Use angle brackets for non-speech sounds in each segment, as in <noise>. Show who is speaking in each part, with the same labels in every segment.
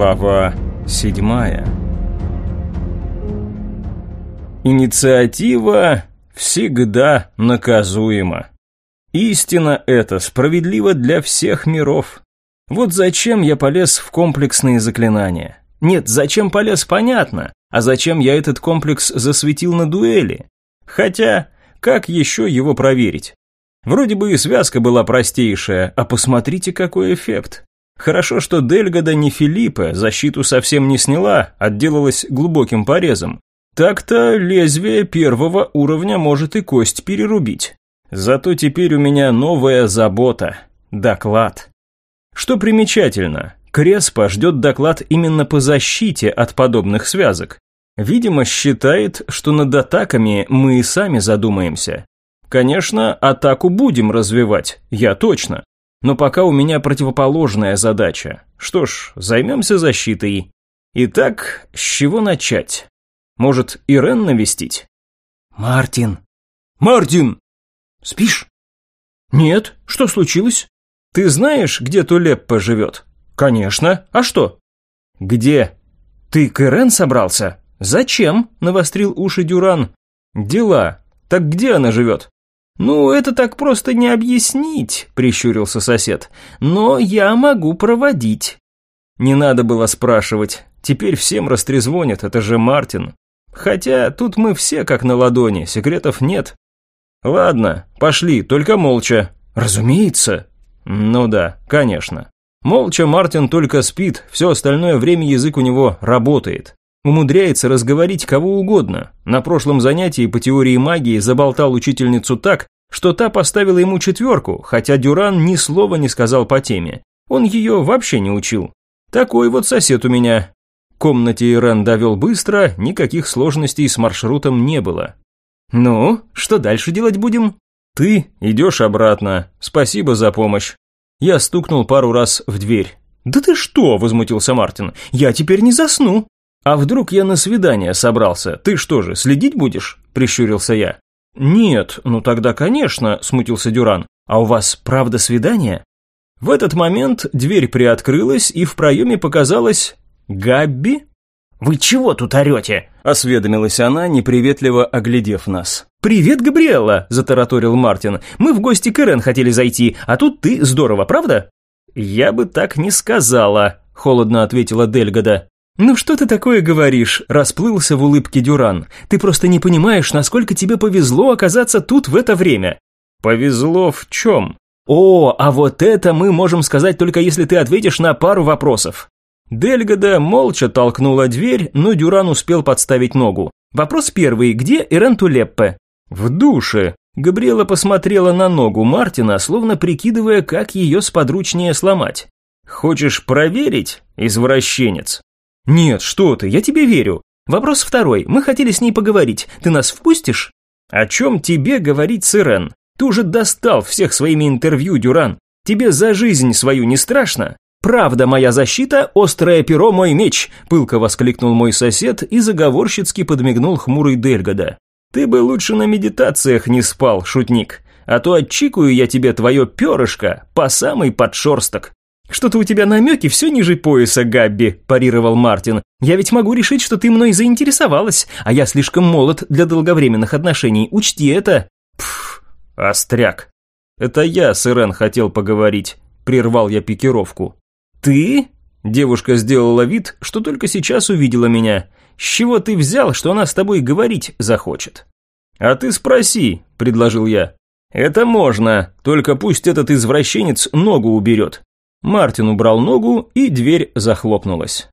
Speaker 1: Глава седьмая Инициатива всегда наказуема. Истина эта справедлива для всех миров. Вот зачем я полез в комплексные заклинания. Нет, зачем полез, понятно. А зачем я этот комплекс засветил на дуэли? Хотя, как еще его проверить? Вроде бы и связка была простейшая, а посмотрите, какой эффект. Хорошо, что Дельгода не Филиппа защиту совсем не сняла, отделалась глубоким порезом. Так-то лезвие первого уровня может и кость перерубить. Зато теперь у меня новая забота – доклад. Что примечательно, Креспа ждет доклад именно по защите от подобных связок. Видимо, считает, что над атаками мы и сами задумаемся. Конечно, атаку будем развивать, я точно. Но пока у меня противоположная задача. Что ж, займемся защитой. Итак, с чего начать? Может, Ирен навестить?
Speaker 2: Мартин.
Speaker 1: Мартин!
Speaker 2: Спишь?
Speaker 1: Нет, что случилось? Ты знаешь, где Тулеппа живет? Конечно. А что? Где? Ты к Ирен собрался? Зачем? Навострил уши Дюран. Дела. Так где она живет? «Ну, это так просто не объяснить», – прищурился сосед. «Но я могу проводить». Не надо было спрашивать. Теперь всем растрезвонят, это же Мартин. Хотя тут мы все как на ладони, секретов нет. Ладно, пошли, только молча. Разумеется. Ну да, конечно. Молча Мартин только спит, все остальное время язык у него работает. Умудряется разговорить кого угодно. На прошлом занятии по теории магии заболтал учительницу так, что та поставила ему четверку, хотя Дюран ни слова не сказал по теме. Он ее вообще не учил. Такой вот сосед у меня. комнате Ирен довел быстро, никаких сложностей с маршрутом не было. «Ну, что дальше делать будем?» «Ты идешь обратно. Спасибо за помощь». Я стукнул пару раз в дверь. «Да ты что?» – возмутился Мартин. «Я теперь не засну». «А вдруг я на свидание собрался? Ты что же, следить будешь?» – прищурился я. «Нет, ну тогда, конечно», – смутился Дюран. «А у вас правда свидание?» В этот момент дверь приоткрылась, и в проеме показалась Габби.
Speaker 2: «Вы чего тут орете?»
Speaker 1: – осведомилась она, неприветливо оглядев нас.
Speaker 2: «Привет, Габриэлла!» – затараторил Мартин. «Мы в гости к Ирен хотели зайти, а тут ты здорово, правда?»
Speaker 1: «Я бы так не сказала», – холодно ответила Дельгода.
Speaker 2: «Ну что ты такое говоришь?» – расплылся в улыбке Дюран. «Ты просто не понимаешь, насколько тебе повезло оказаться тут в это время».
Speaker 1: «Повезло в чем?»
Speaker 2: «О, а вот это мы можем сказать только если ты ответишь на пару вопросов».
Speaker 1: Дельгода молча толкнула дверь, но Дюран успел подставить ногу.
Speaker 2: Вопрос первый. Где Ирен Тулеппе?
Speaker 1: В душе. Габриэла посмотрела на ногу Мартина, словно прикидывая, как ее сподручнее сломать. «Хочешь проверить, извращенец?»
Speaker 2: «Нет, что ты, я тебе верю. Вопрос второй. Мы хотели с ней поговорить. Ты нас впустишь?»
Speaker 1: «О чем тебе говорить с Ирен? Ты уже достал всех своими интервью, Дюран. Тебе за жизнь свою не страшно?»
Speaker 2: «Правда моя защита, острое перо мой меч!» – пылко воскликнул мой сосед и заговорщицки подмигнул хмурый Дельгода.
Speaker 1: «Ты бы лучше на медитациях не спал, шутник, а то отчикаю я тебе твое перышко по самый подшерсток».
Speaker 2: «Что-то у тебя намеки все ниже пояса, Габби», – парировал Мартин. «Я ведь могу решить, что ты мной заинтересовалась, а я слишком молод для долговременных отношений. Учти это».
Speaker 1: Пф, остряк. Это я с Ирен хотел поговорить. Прервал я пикировку.
Speaker 2: «Ты?»
Speaker 1: Девушка сделала вид, что только сейчас увидела меня. «С чего ты взял, что она с тобой говорить захочет?» «А ты спроси», – предложил я. «Это можно, только пусть этот извращенец ногу уберет. Мартин убрал ногу, и дверь захлопнулась.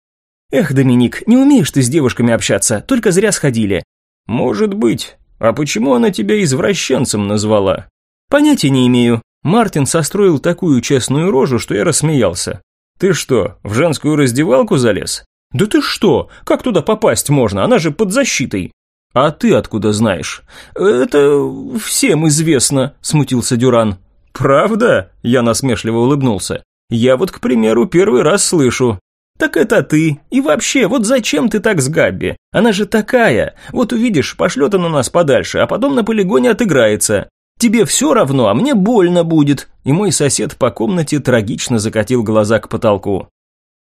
Speaker 2: «Эх, Доминик, не умеешь ты с девушками общаться, только зря сходили».
Speaker 1: «Может быть. А почему она тебя извращенцем назвала?»
Speaker 2: «Понятия не имею».
Speaker 1: Мартин состроил такую честную рожу, что я рассмеялся. «Ты что, в женскую раздевалку залез?»
Speaker 2: «Да ты что? Как туда попасть можно? Она же под защитой».
Speaker 1: «А ты откуда знаешь?»
Speaker 2: «Это всем известно», – смутился Дюран.
Speaker 1: «Правда?» – я насмешливо улыбнулся. Я вот, к примеру, первый раз слышу. Так это ты. И вообще, вот зачем ты так с Габби? Она же такая. Вот увидишь, пошлет она нас подальше, а потом на полигоне отыграется. Тебе все равно, а мне больно будет. И мой сосед по комнате трагично закатил глаза к потолку.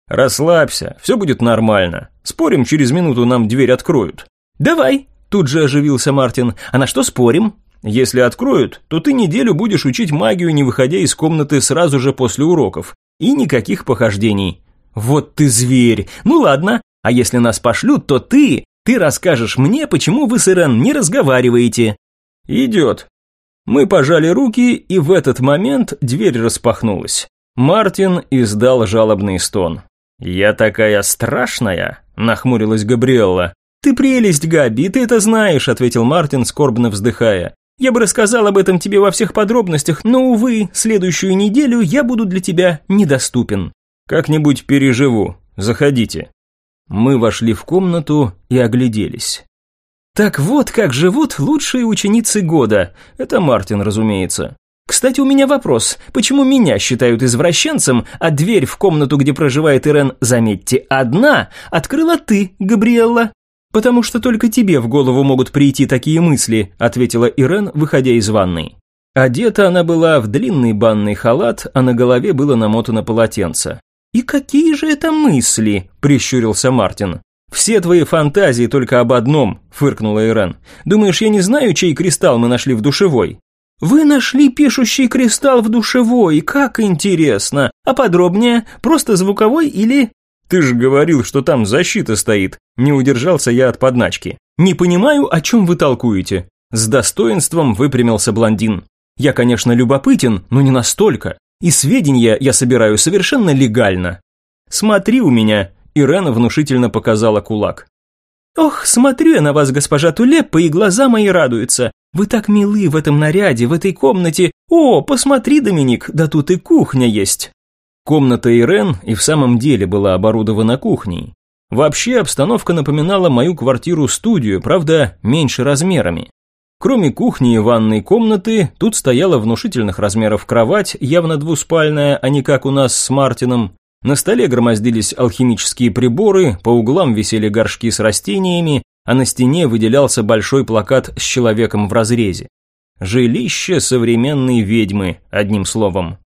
Speaker 1: «Расслабься, все будет нормально. Спорим, через минуту нам дверь откроют».
Speaker 2: «Давай», – тут же оживился Мартин. «А на что спорим?»
Speaker 1: «Если откроют, то ты неделю будешь учить магию, не выходя из комнаты сразу же после уроков. И никаких похождений».
Speaker 2: «Вот ты зверь! Ну ладно, а если нас пошлют, то ты, ты расскажешь мне, почему вы с Ирен не разговариваете».
Speaker 1: «Идет». Мы пожали руки, и в этот момент дверь распахнулась. Мартин издал жалобный стон. «Я такая страшная?» – нахмурилась Габриэлла.
Speaker 2: «Ты прелесть, Габи, ты это знаешь», – ответил Мартин, скорбно вздыхая. «Я бы рассказал об этом тебе во всех подробностях, но, увы, следующую неделю я буду для тебя недоступен».
Speaker 1: «Как-нибудь переживу. Заходите». Мы вошли в комнату и огляделись.
Speaker 2: Так вот, как живут лучшие ученицы года. Это Мартин, разумеется. Кстати, у меня вопрос. Почему меня считают извращенцем, а дверь в комнату, где проживает Ирен, заметьте, одна, открыла ты, Габриэлла? Потому что только тебе в голову могут прийти такие мысли, ответила Ирен, выходя из ванной. Одета она была в длинный банный халат, а на голове было намотано полотенце. «И какие же это мысли?» – прищурился Мартин. «Все твои фантазии только об одном», – фыркнула Ирен. «Думаешь, я не знаю, чей кристалл мы нашли в душевой?» «Вы нашли пишущий кристалл в душевой, как интересно! А подробнее, просто звуковой или...»
Speaker 1: «Ты же говорил, что там защита стоит», – не удержался я от подначки.
Speaker 2: «Не понимаю, о чем вы толкуете». С достоинством выпрямился блондин. «Я, конечно, любопытен, но не настолько. И сведения я собираю совершенно легально». «Смотри у меня», – Ирена внушительно показала кулак. «Ох, смотрю я на вас, госпожа Тулеппа, и глаза мои радуются. Вы так милы в этом наряде, в этой комнате. О, посмотри, Доминик, да тут и кухня есть».
Speaker 1: Комната Ирен и в самом деле была оборудована кухней. Вообще обстановка напоминала мою квартиру-студию, правда, меньше размерами. Кроме кухни и ванной комнаты, тут стояла внушительных размеров кровать, явно двуспальная, а не как у нас с Мартином. На столе громоздились алхимические приборы, по углам висели горшки с растениями, а на стене выделялся большой плакат с человеком в разрезе. Жилище современной ведьмы, одним словом.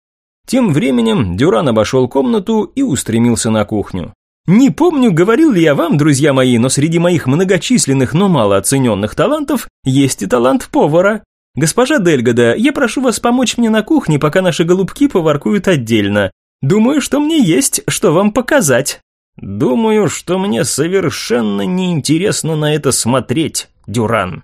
Speaker 1: Тем временем Дюран обошел комнату и устремился на кухню.
Speaker 2: Не помню, говорил ли я вам, друзья мои, но среди моих многочисленных, но малооцененных талантов есть и талант повара. Госпожа Дельгода, я прошу вас помочь мне на кухне, пока наши голубки поваркуют отдельно. Думаю, что мне есть, что вам показать.
Speaker 1: Думаю, что мне совершенно неинтересно на это смотреть, Дюран.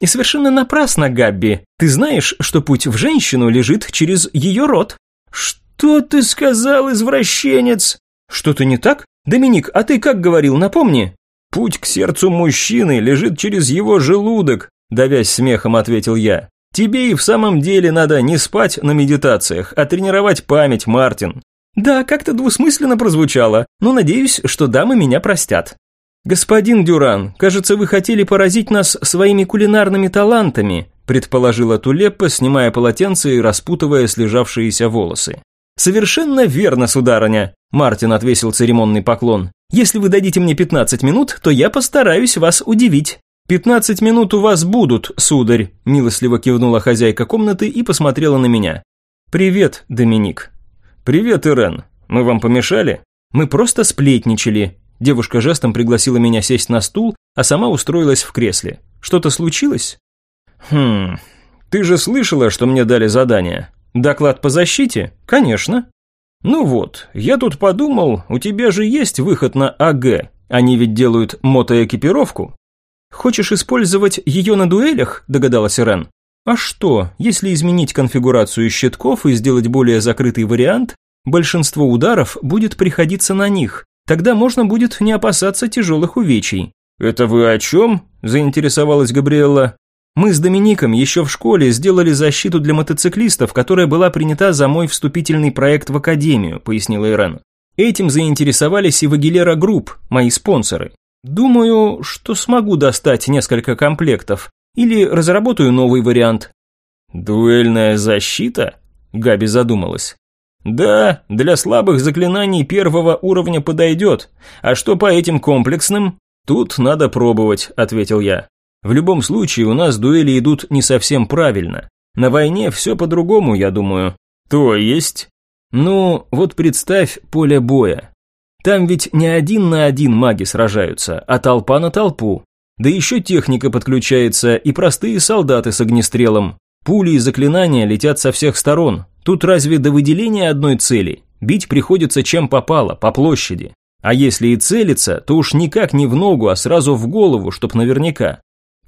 Speaker 2: И совершенно напрасно, Габби. Ты знаешь, что путь в женщину лежит через ее рот.
Speaker 1: Что ты сказал, извращенец?
Speaker 2: Что-то не так? Доминик, а ты как говорил, напомни.
Speaker 1: Путь к сердцу мужчины лежит через его желудок, давясь смехом, ответил я. Тебе и в самом деле надо не спать на медитациях, а тренировать память, Мартин.
Speaker 2: Да, как-то двусмысленно прозвучало, но надеюсь, что дамы меня простят. Господин Дюран, кажется, вы хотели поразить нас своими кулинарными талантами, предположила Тулеппа, снимая полотенце и распутывая слежавшиеся волосы. «Совершенно верно, сударыня», – Мартин отвесил церемонный поклон. «Если вы дадите мне 15 минут, то я постараюсь вас удивить».
Speaker 1: «Пятнадцать минут у вас будут, сударь», – милостливо кивнула хозяйка комнаты и посмотрела на меня.
Speaker 2: «Привет, Доминик».
Speaker 1: «Привет, Ирен. Мы вам помешали?»
Speaker 2: «Мы просто сплетничали». Девушка жестом пригласила меня сесть на стул, а сама устроилась в кресле. «Что-то случилось?»
Speaker 1: «Хм... Ты же слышала, что мне дали задание?»
Speaker 2: «Доклад по защите?» «Конечно».
Speaker 1: «Ну вот, я тут подумал, у тебя же есть выход на АГ. Они ведь делают мотоэкипировку».
Speaker 2: «Хочешь использовать ее на дуэлях?» – догадалась Ирен. А что, если изменить конфигурацию щитков и сделать более закрытый вариант, большинство ударов будет приходиться на них. Тогда можно будет не опасаться тяжелых увечий.
Speaker 1: «Это вы о чем?» – заинтересовалась Габриэлла.
Speaker 2: «Мы с Домиником еще в школе сделали защиту для мотоциклистов, которая была принята за мой вступительный проект в академию», – пояснила Ирен. Этим заинтересовались и Вагилера Групп, мои спонсоры. Думаю, что смогу достать несколько комплектов, или разработаю новый вариант».
Speaker 1: «Дуэльная защита?» Габи задумалась. «Да, для слабых заклинаний первого уровня подойдет. А что по этим комплексным?» «Тут надо пробовать», – ответил я. «В любом случае у нас дуэли идут не совсем правильно. На войне все по-другому, я думаю». «То есть?» «Ну, вот представь поле боя.
Speaker 2: Там ведь не один на один маги сражаются, а толпа на толпу. Да еще техника подключается и простые солдаты с огнестрелом. Пули и заклинания летят со всех сторон. Тут разве до выделения одной цели? Бить приходится чем попало, по площади. А если и целиться, то уж никак не в ногу, а сразу в голову, чтоб наверняка.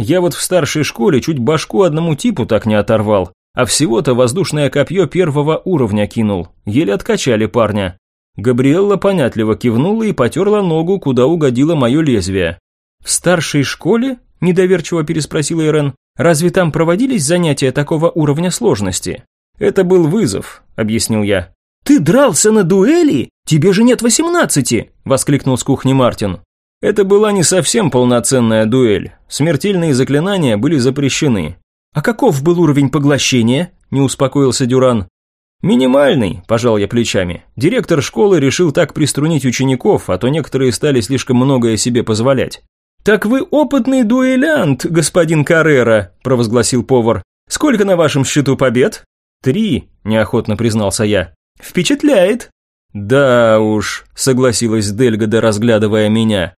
Speaker 2: Я вот в старшей школе чуть башку одному типу так не оторвал, а всего-то воздушное копье первого уровня кинул. Еле откачали парня. Габриэлла понятливо кивнула и потерла ногу, куда угодило мое лезвие. «В старшей школе?» – недоверчиво переспросила Ирен. «Разве там проводились занятия такого уровня сложности?» «Это был вызов», – объяснил я. «Ты дрался на дуэли? Тебе же нет восемнадцати!» – воскликнул с кухни Мартин. Это была не совсем полноценная дуэль. Смертельные заклинания были запрещены. «А каков был уровень поглощения?» – не успокоился Дюран. «Минимальный», – пожал я плечами. Директор школы решил так приструнить учеников, а то некоторые стали слишком многое себе позволять. «Так вы опытный дуэлянт, господин Каррера», – провозгласил повар. «Сколько на вашем счету побед?» «Три», – неохотно признался я. «Впечатляет». «Да уж», – согласилась Дельгада, разглядывая меня.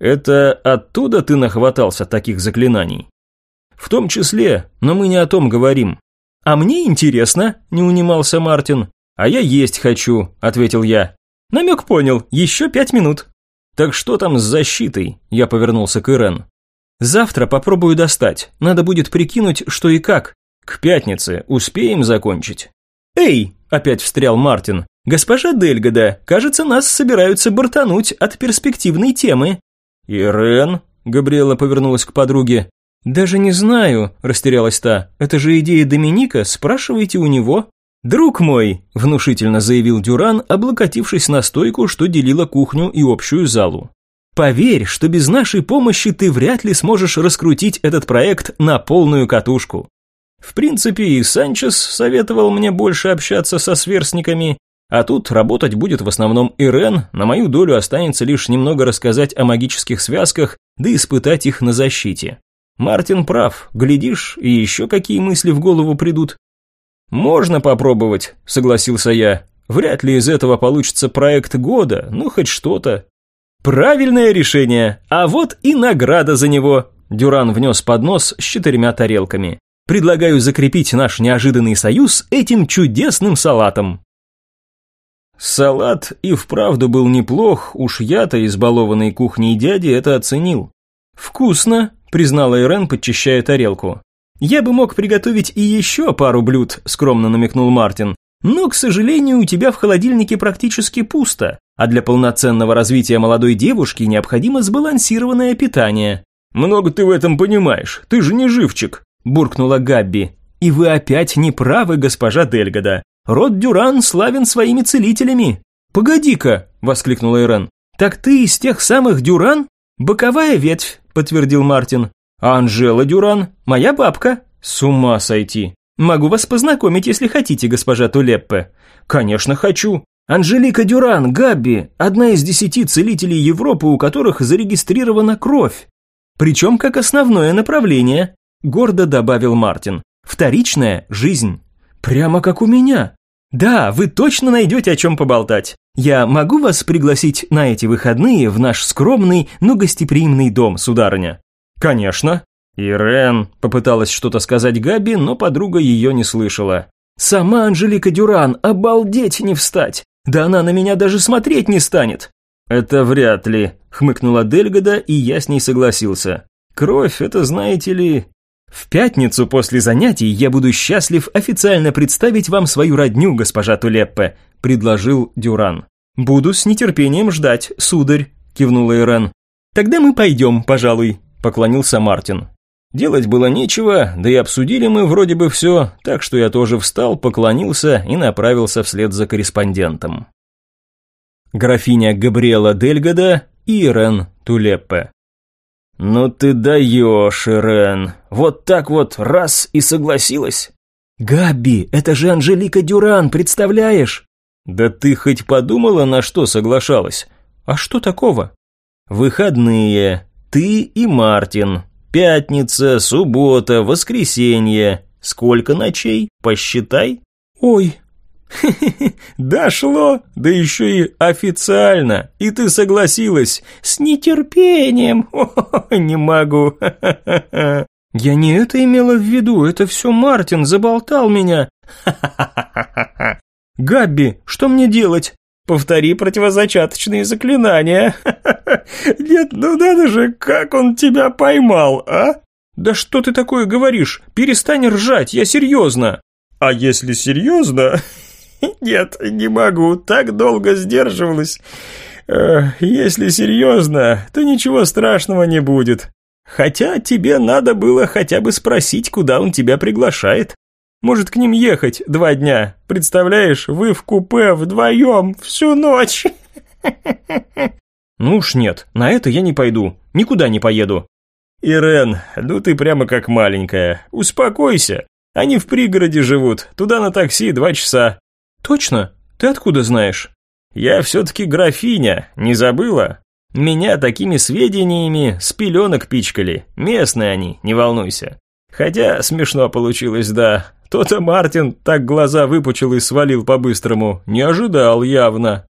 Speaker 2: «Это оттуда ты нахватался таких заклинаний?» «В том числе, но мы не о том говорим. «А мне интересно», – не унимался Мартин. «А я есть хочу», – ответил я. «Намек понял, еще пять минут». «Так что там с защитой?» – я повернулся к Ирен. «Завтра попробую достать. Надо будет прикинуть, что и как. К пятнице успеем закончить». «Эй!» – опять встрял Мартин. «Госпожа Дельгода, кажется, нас собираются бортануть от перспективной темы».
Speaker 1: «Ирен?» – Габриэла повернулась к подруге.
Speaker 2: «Даже не знаю», – растерялась та. «Это же идея Доминика, спрашивайте у него». «Друг мой», – внушительно заявил Дюран, облокотившись на стойку, что делила кухню и общую залу. «Поверь, что без нашей помощи ты вряд ли сможешь раскрутить этот проект на полную катушку». В принципе, и Санчес советовал мне больше общаться со сверстниками, а тут работать будет в основном Ирен, на мою долю останется лишь немного рассказать о магических связках, да испытать их на защите. Мартин прав, глядишь, и еще какие мысли в голову придут. «Можно попробовать», – согласился я. «Вряд ли из этого получится проект года, ну хоть что-то». «Правильное решение, а вот и награда за него», – Дюран внес поднос с четырьмя тарелками. «Предлагаю закрепить наш неожиданный союз этим чудесным салатом». Салат и вправду был неплох, уж я-то, избалованный кухней дяди, это оценил. «Вкусно», признала Ирен, подчищая тарелку. «Я бы мог приготовить и еще пару блюд», – скромно намекнул Мартин. «Но, к сожалению, у тебя в холодильнике практически пусто, а для полноценного развития молодой девушки необходимо сбалансированное питание».
Speaker 1: «Много ты в этом понимаешь, ты же не живчик», – буркнула Габби.
Speaker 2: «И вы опять не правы, госпожа Дельгода. Род Дюран славен своими целителями». «Погоди-ка», – воскликнула Ирен. «Так ты из тех самых Дюран? Боковая ветвь, подтвердил Мартин. А Анжела Дюран, моя бабка. С ума сойти. Могу вас познакомить, если хотите, госпожа Тулеппе. Конечно, хочу. Анжелика Дюран, Габби, одна из десяти целителей Европы, у которых зарегистрирована кровь. Причем как основное направление, гордо добавил Мартин. Вторичная жизнь. Прямо как у меня. Да, вы точно найдете о чем поболтать. Я могу вас пригласить на эти выходные в наш скромный, но гостеприимный дом, сударыня?»
Speaker 1: «Конечно». Ирен попыталась что-то сказать Габи, но подруга ее не слышала.
Speaker 2: «Сама Анжелика Дюран, обалдеть не встать! Да она на меня даже смотреть не станет!»
Speaker 1: «Это вряд ли», — хмыкнула Дельгода, и я с ней согласился. «Кровь — это, знаете ли...»
Speaker 2: «В пятницу после занятий я буду счастлив официально представить вам свою родню, госпожа Тулеппе», – предложил Дюран. «Буду с нетерпением ждать, сударь», – кивнула Ирен. «Тогда мы пойдем, пожалуй», – поклонился Мартин.
Speaker 1: Делать было нечего, да и обсудили мы вроде бы все, так что я тоже встал, поклонился и направился вслед за корреспондентом.
Speaker 2: Графиня Габриэла Дельгода и Ирен Тулеппе.
Speaker 1: «Ну ты даешь, Ирен, вот так вот раз и согласилась».
Speaker 2: «Габи, это же Анжелика Дюран, представляешь?»
Speaker 1: «Да ты хоть подумала, на что соглашалась?»
Speaker 2: «А что такого?»
Speaker 1: «Выходные. Ты и Мартин. Пятница, суббота, воскресенье. Сколько ночей? Посчитай».
Speaker 2: «Ой, <laughs>
Speaker 1: Дошло, да еще и официально, и ты согласилась. С нетерпением. <laughs> Не могу. <laughs>
Speaker 2: Я не это имела в виду, это все Мартин заболтал меня. Габби, что мне делать?
Speaker 1: Повтори противозачаточные заклинания. Нет, ну надо же, как он тебя поймал, а?
Speaker 2: Да что ты такое говоришь? Перестань ржать, я серьезно.
Speaker 1: А если серьезно? <laughs> Нет, не могу, так долго сдерживалась. Если серьезно, то ничего страшного не будет. Хотя тебе надо было хотя бы спросить, куда он тебя приглашает. Может, к ним ехать два дня. Представляешь, вы в купе вдвоем всю ночь. <laughs>
Speaker 2: Ну уж нет, на это я не пойду. Никуда не поеду.
Speaker 1: Ирен, ну ты прямо как маленькая. Успокойся. Они в пригороде живут. Туда на такси два часа.
Speaker 2: Точно? Ты откуда знаешь?
Speaker 1: Я все-таки графиня, не забыла? Меня такими сведениями с пеленок пичкали. Местные они, не волнуйся. Хотя смешно получилось, да. То-то Мартин так глаза выпучил и свалил по-быстрому. Не ожидал явно.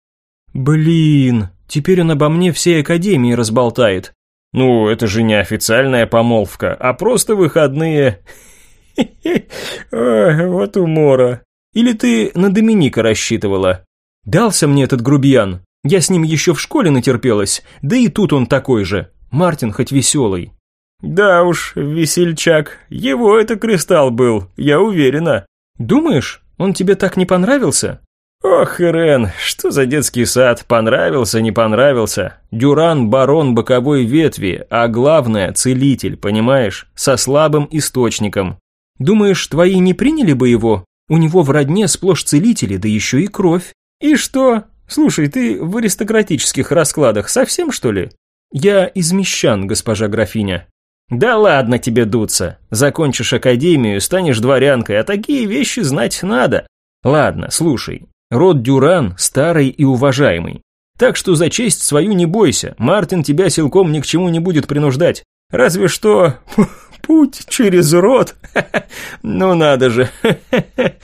Speaker 2: Блин, теперь он обо мне всей академии разболтает.
Speaker 1: Ну, это же не официальная помолвка, а просто выходные. <laughs> Вот умора.
Speaker 2: Или ты на Доминика рассчитывала? Дался мне этот грубиян. Я с ним еще в школе натерпелась, да и тут он такой же. Мартин хоть веселый.
Speaker 1: Да уж, весельчак. Его это кристалл был, я уверена.
Speaker 2: Думаешь, он тебе так не понравился?
Speaker 1: Ох, Ирен, что за детский сад, понравился, не понравился. Дюран – барон боковой ветви, а главное – целитель, понимаешь, со слабым источником.
Speaker 2: Думаешь, твои не приняли бы его? У него в родне сплошь целители, да еще и кровь.
Speaker 1: И что? Слушай, ты в аристократических раскладах совсем, что ли?
Speaker 2: Я из мещан, госпожа графиня.
Speaker 1: Да ладно тебе дуться. Закончишь академию, станешь дворянкой, а такие вещи знать надо. Ладно, слушай. Род Дюран старый и уважаемый. Так что за честь свою не бойся, Мартин тебя силком ни к чему не будет принуждать. Разве что <laughs> путь через рот. <laughs> Ну надо же. <laughs>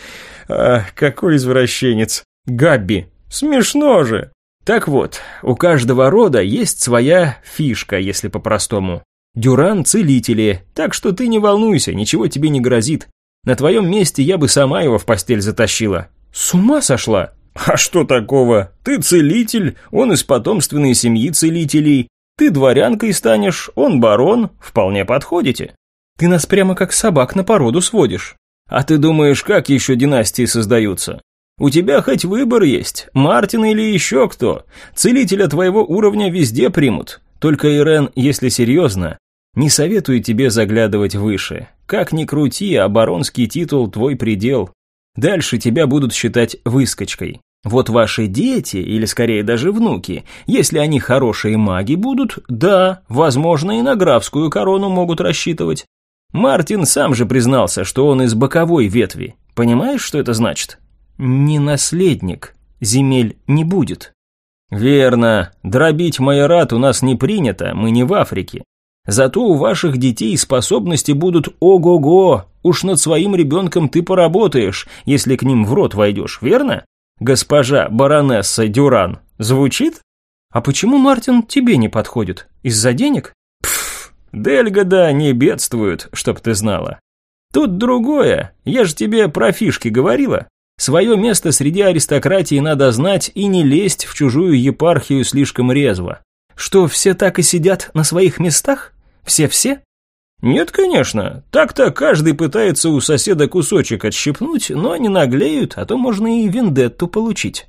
Speaker 1: А, какой извращенец. Габби, смешно же. Так вот, у каждого рода есть своя фишка, если по-простому. Дюран – целители, так что ты не волнуйся, ничего тебе не грозит. На твоем месте я бы сама его в постель затащила.
Speaker 2: С ума сошла? <laughs>
Speaker 1: А что такого? Ты целитель, он из потомственной семьи целителей. Ты дворянкой станешь, он барон, вполне подходите.
Speaker 2: Ты нас прямо как собак на породу сводишь.
Speaker 1: А ты думаешь, как еще династии создаются? У тебя хоть выбор есть, Мартин или еще кто. Целителя твоего уровня везде примут. Только, Ирен, если серьезно, не советую тебе заглядывать выше. Как ни крути, баронский титул твой предел. Дальше тебя будут считать выскочкой. Вот ваши дети, или скорее даже внуки, если они хорошие маги будут, да, возможно, и на графскую корону могут рассчитывать. Мартин сам же признался, что он из боковой ветви. Понимаешь, что это значит?
Speaker 2: Не наследник. Земель не будет.
Speaker 1: Верно. Дробить майорат у нас не принято, мы не в Африке. Зато у ваших детей способности будут ого-го. Уж над своим ребенком ты поработаешь, если к ним в рот войдешь, верно? Госпожа баронесса Дюран. Звучит?
Speaker 2: А почему Мартин тебе не подходит? Из-за денег?
Speaker 1: Дельгода не бедствуют, чтоб ты знала. Тут другое. Я же тебе про фишки говорила. Свое место среди аристократии надо знать и не лезть в чужую епархию слишком резво.
Speaker 2: Что, все так и сидят на своих местах? Все-все?
Speaker 1: Нет, конечно. Так-то каждый пытается у соседа кусочек отщипнуть, но они наглеют, а то можно и вендетту получить.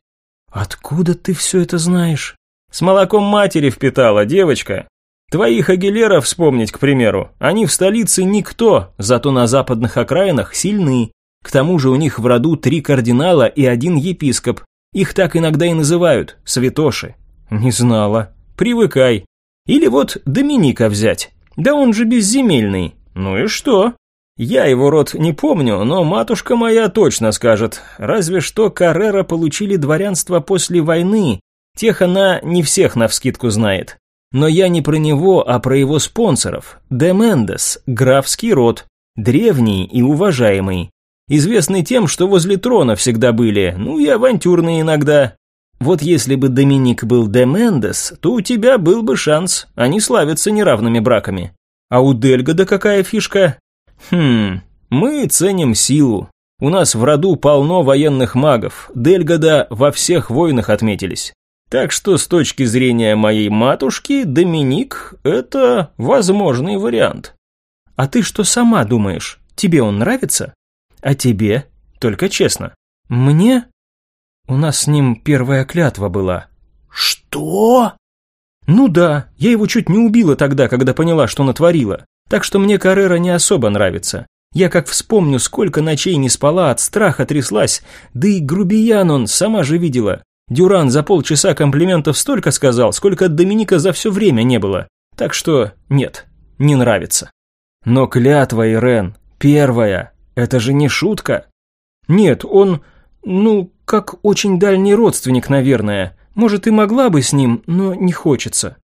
Speaker 2: Откуда ты все это знаешь?
Speaker 1: С молоком матери впитала, девочка. Твоих агилеров вспомнить, к примеру. Они в столице никто, зато на западных окраинах сильны. К тому же у них в роду три кардинала и один епископ. Их так иногда и называют – святоши.
Speaker 2: Не знала.
Speaker 1: Привыкай. Или вот Доминика взять. Да он же безземельный. Ну и что? Я его род не помню, но матушка моя точно скажет. Разве что Каррера получили дворянство после войны. Тех она не всех навскидку знает. Но я не про него, а про его спонсоров. Де Мендес, графский род. Древний и уважаемый. Известны тем, что возле трона всегда были, ну и авантюрные иногда. Вот если бы Доминик был де Мендес, то у тебя был бы шанс, они славятся неравными браками. А у Дельгода какая фишка? Хм, мы ценим силу. У нас в роду полно военных магов, Дельгода во всех войнах отметились. Так что с точки зрения моей матушки, Доминик – это возможный вариант.
Speaker 2: А ты что сама думаешь? Тебе он нравится? А тебе? Только честно. Мне? У нас с ним первая клятва была.
Speaker 1: Что?
Speaker 2: Ну да, я его чуть не убила тогда, когда поняла, что натворила. Так что мне Каррера не особо нравится. Я как вспомню, сколько ночей не спала, от страха тряслась. Да и грубиян он, сама же видела. Дюран за полчаса комплиментов столько сказал, сколько Доминика за все время не было. Так что нет, не нравится.
Speaker 1: Но клятва, Ирен, первая, это же не шутка.
Speaker 2: Нет, он, ну, как очень дальний родственник, наверное. Может, и могла бы с ним, но не хочется.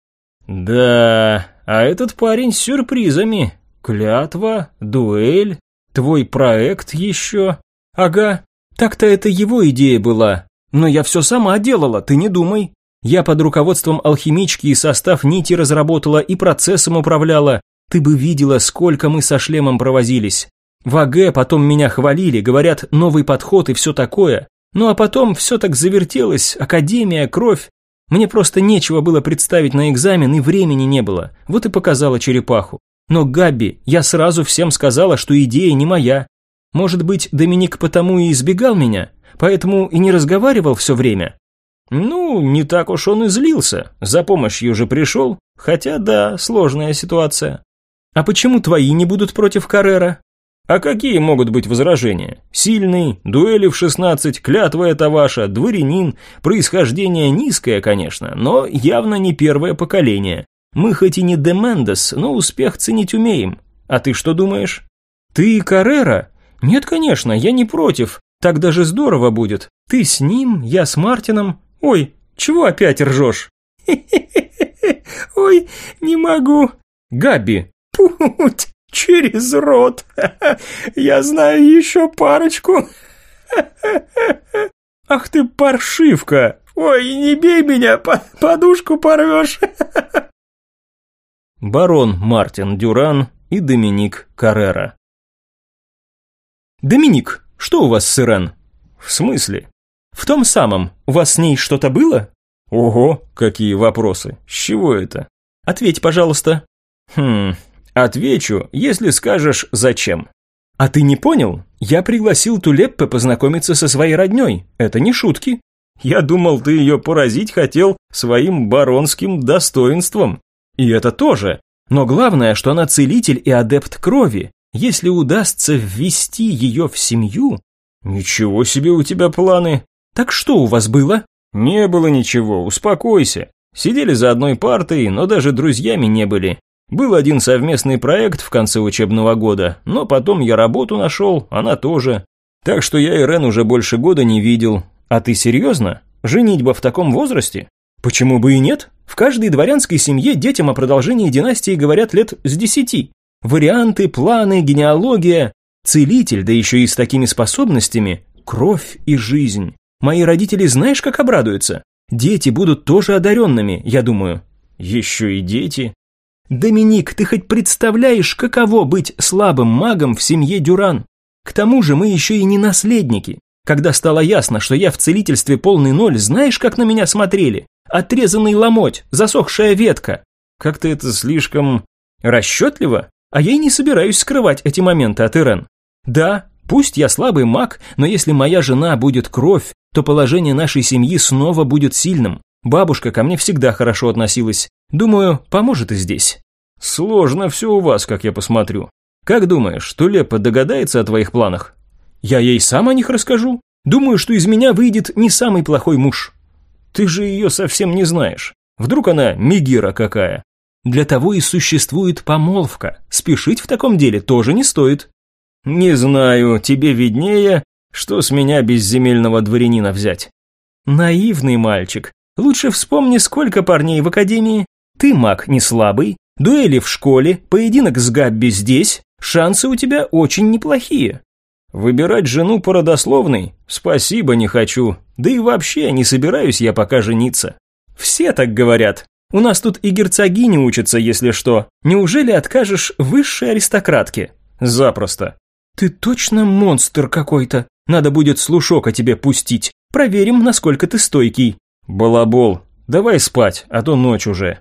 Speaker 1: Да, а этот парень с сюрпризами. Клятва, дуэль, твой проект еще.
Speaker 2: Ага, так-то это его идея была. Но я все сама делала, ты не думай. Я под руководством алхимички и состав нити разработала и процессом управляла. Ты бы видела, сколько мы со шлемом провозились. В АГ потом меня хвалили, говорят, новый подход и все такое. Ну а потом все так завертелось, академия, кровь. Мне просто нечего было представить на экзамен и времени не было. Вот и показала черепаху. Но Габи, я сразу всем сказала, что идея не моя. Может быть, Доминик потому и избегал меня, поэтому и не разговаривал все время.
Speaker 1: Ну, не так уж он и злился. За помощью же пришел. Хотя да, сложная ситуация.
Speaker 2: А почему твои не будут против Каррера?
Speaker 1: А какие могут быть возражения? Сильный, дуэли в 16, клятва это ваша, дворянин, происхождение низкое, конечно, но явно не первое поколение. Мы хоть и не Демендес, но успех ценить умеем. А ты что думаешь?
Speaker 2: Ты Каррера? Нет, конечно, я не против. Так даже здорово будет. Ты с ним, я с Мартином. Ой, чего опять ржешь? <laughs>
Speaker 1: Ой, не могу.
Speaker 2: Габи.
Speaker 1: Путь через рот. <laughs> Я знаю еще парочку. <laughs> Ах ты паршивка. Ой, не бей меня, подушку порвешь.
Speaker 2: Барон Мартин Дюран и Доминик Каррера. «Доминик, что у вас с Ирен?»
Speaker 1: «В смысле?»
Speaker 2: «В том самом. У вас с ней что-то было?»
Speaker 1: «Ого, какие вопросы. С чего это?»
Speaker 2: «Ответь, пожалуйста».
Speaker 1: «Хм, отвечу, если скажешь, зачем».
Speaker 2: «А ты не понял? Я пригласил Тулеппе познакомиться со своей родней. Это не шутки».
Speaker 1: «Я думал, ты ее поразить хотел своим баронским достоинством».
Speaker 2: И это тоже. Но главное, что она целитель и адепт крови. Если удастся ввести ее в семью...
Speaker 1: Ничего себе у тебя планы.
Speaker 2: Так что у вас было?
Speaker 1: Не было ничего, успокойся. Сидели за одной партой, но даже друзьями не были. Был один совместный проект в конце учебного года, но потом я работу нашел, она тоже. Так что я Ирен уже больше года не видел. А ты серьезно? Женитьба в таком возрасте?
Speaker 2: Почему бы и нет? В каждой дворянской семье детям о продолжении династии говорят лет с десяти. Варианты, планы, генеалогия. Целитель, да еще и с такими способностями. Кровь и жизнь. Мои родители знаешь, как обрадуются? Дети будут тоже одаренными, я думаю.
Speaker 1: Еще и дети.
Speaker 2: Доминик, ты хоть представляешь, каково быть слабым магом в семье Дюран? К тому же мы еще и не наследники. Когда стало ясно, что я в целительстве полный ноль, знаешь, как на меня смотрели? Отрезанный ломоть, засохшая ветка.
Speaker 1: Как-то это слишком расчетливо,
Speaker 2: а я и не собираюсь скрывать эти моменты от Ирен. Да, пусть я слабый маг, но если моя жена будет кровь, то положение нашей семьи снова будет сильным. Бабушка ко мне всегда хорошо относилась. Думаю, поможет и здесь.
Speaker 1: Сложно все у вас, как я посмотрю. Как думаешь, Тулепа догадается о твоих планах?
Speaker 2: Я ей сам о них расскажу. Думаю, что из меня выйдет не самый плохой муж.
Speaker 1: Ты же ее совсем не знаешь. Вдруг она мигира какая?
Speaker 2: Для того и существует помолвка. Спешить в таком деле тоже не стоит.
Speaker 1: Не знаю, тебе виднее, что с меня безземельного дворянина взять.
Speaker 2: Наивный мальчик. Лучше вспомни, сколько парней в академии. Ты маг не слабый, дуэли в школе, поединок с Габби здесь. Шансы у тебя очень неплохие.
Speaker 1: Выбирать жену по родословной? Спасибо, не хочу. Да и вообще, не собираюсь я пока жениться.
Speaker 2: Все так говорят. У нас тут и герцогини учатся, если что. Неужели откажешь высшей аристократке?
Speaker 1: Запросто.
Speaker 2: Ты точно монстр какой-то. Надо будет слушок о тебе пустить. Проверим, насколько ты стойкий.
Speaker 1: Балабол, давай спать, а то ночь уже.